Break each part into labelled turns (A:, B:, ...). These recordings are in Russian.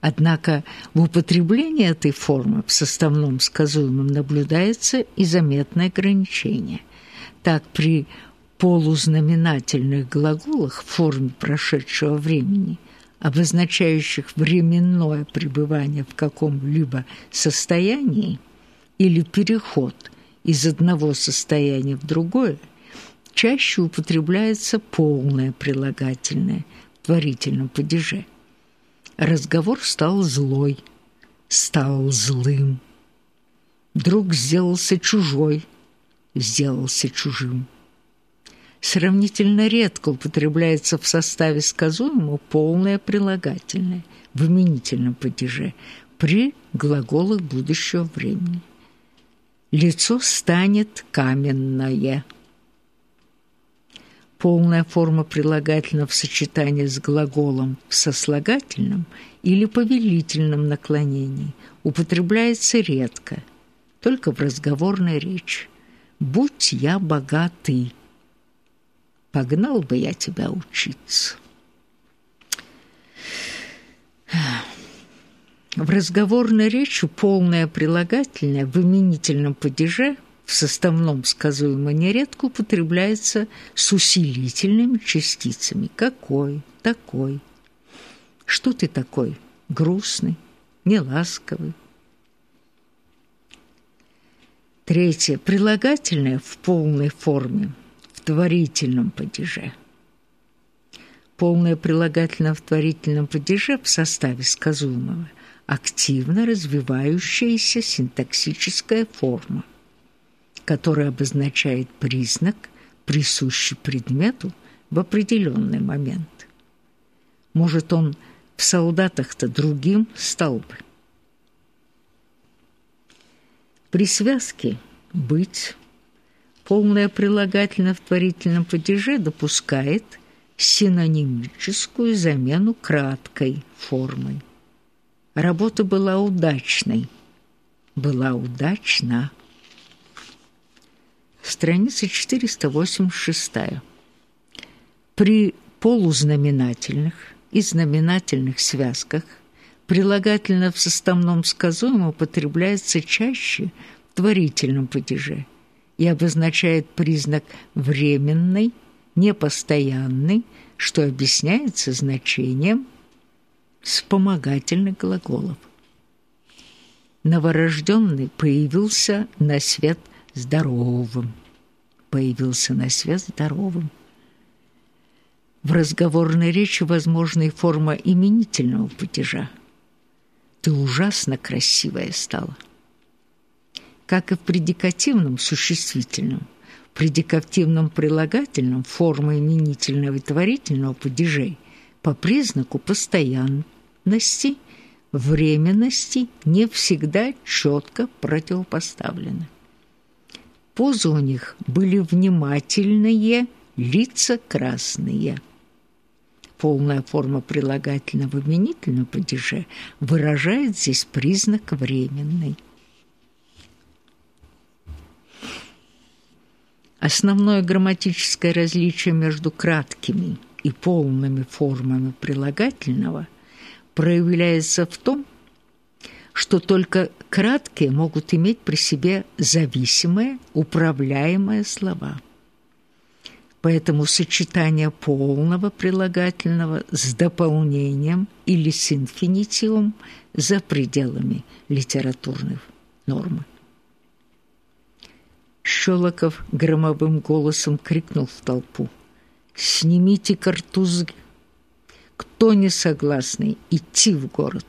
A: Однако в употреблении этой формы в составном сказуемом наблюдается и заметное ограничение. Так при полузнаменательных глаголах в форме прошедшего времени, обозначающих временное пребывание в каком-либо состоянии или переход из одного состояния в другое, чаще употребляется полное прилагательное в творительном падеже – Разговор стал злой, стал злым. Друг сделался чужой, сделался чужим. Сравнительно редко употребляется в составе сказуемого полное прилагательное в именительном падеже при глаголах будущего времени. Лицо станет каменное – полная форма прилагательного в сочетании с глаголом в сослагательном или повелительном наклонении употребляется редко, только в разговорной речи. «Будь я богатый, погнал бы я тебя учиться». В разговорной речи полное прилагательное в именительном падеже – в составном сказуемо нередко употребляется с усилительными частицами «какой», «такой». Что ты такой? Грустный, неласковый. Третье. Прилагательное в полной форме, в творительном падеже. Полное прилагательное в творительном падеже в составе сказуемого активно развивающаяся синтаксическая форма – который обозначает признак, присущий предмету в определенный момент. Может, он в солдатах-то другим стал бы. При связке «быть» полное прилагательное в творительном падеже допускает синонимическую замену краткой формой. Работа была удачной, была удачна страница 486. При полузнаменательных и знаменательных связках прилагательное в составном сказуемом употребляется чаще в творительном падеже и обозначает признак временный, непостоянный, что объясняется значением вспомогательных глаголов. Новорожденный появился на свет – здоровым. Появился на свет здоровым. В разговорной речи возможна и форма именительного падежа. Ты ужасно красивая стала. Как и в предикативном существительном, предикативном прилагательном форма именительного и творительного падежей по признаку постоянности, временности не всегда четко противопоставлены. Позы у них были внимательные, лица красные. Полная форма прилагательного именительного падеже выражает здесь признак временный. Основное грамматическое различие между краткими и полными формами прилагательного проявляется в том, что только краткие могут иметь при себе зависимые, управляемые слова. Поэтому сочетание полного прилагательного с дополнением или с инфинитивом за пределами литературных нормы. Щелоков громовым голосом крикнул в толпу. «Снимите картузы! Кто не согласный идти в город?»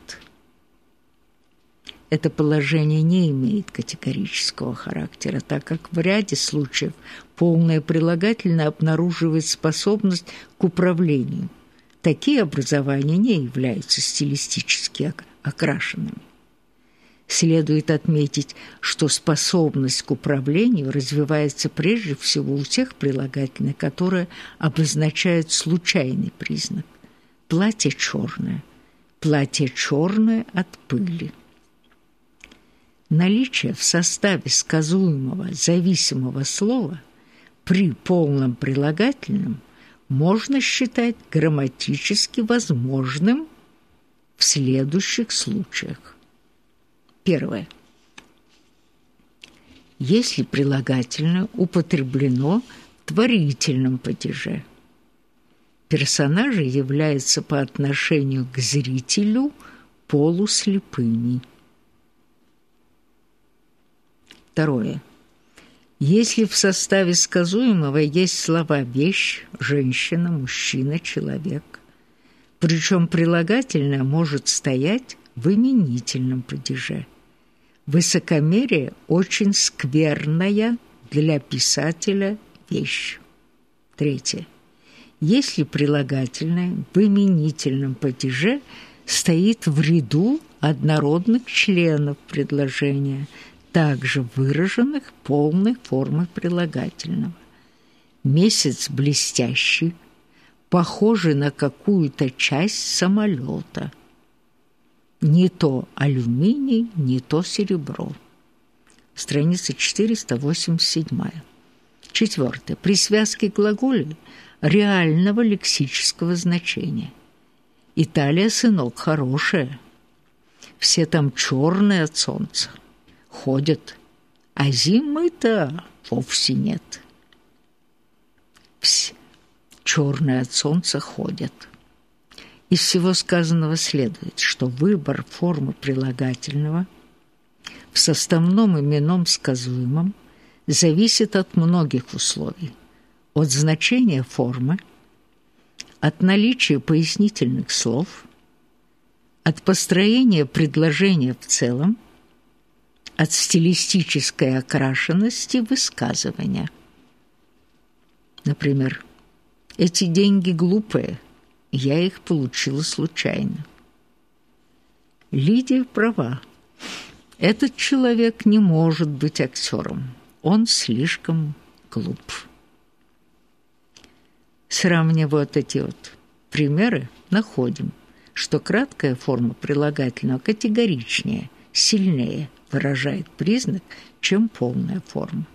A: Это положение не имеет категорического характера, так как в ряде случаев полное прилагательное обнаруживает способность к управлению. Такие образования не являются стилистически окрашенными. Следует отметить, что способность к управлению развивается прежде всего у тех прилагательных, которые обозначают случайный признак. Платье черное. Платье черное от пыли. Наличие в составе сказуемого зависимого слова при полном прилагательном можно считать грамматически возможным в следующих случаях. Первое. Если прилагательное употреблено в творительном падеже, персонажи являются по отношению к зрителю полуслепыми. Второе. Если в составе сказуемого есть слова «вещь», «женщина», «мужчина», «человек», причем прилагательное может стоять в именительном падеже. Высокомерие очень скверная для писателя вещь. Третье. Если прилагательное в именительном падеже стоит в ряду однородных членов предложения, также выраженных полной формой прилагательного. Месяц блестящий – похожий на какую-то часть самолета. Не то алюминий, не то серебро. Страница 487. Четвертое. При связке глаголей реального лексического значения. Италия, сынок, хорошая. Все там черные от солнца. Ходят. А зимы-то вовсе нет. Все черные от солнца ходят. Из всего сказанного следует, что выбор формы прилагательного в составном именном сказуемом зависит от многих условий. От значения формы, от наличия пояснительных слов, от построения предложения в целом, от стилистической окрашенности высказывания. Например, эти деньги глупые, я их получила случайно. Лидия права. Этот человек не может быть актером. Он слишком глуп. Сравнивая эти вот примеры, находим, что краткая форма прилагательного категоричнее, сильнее выражает признак, чем полная форма.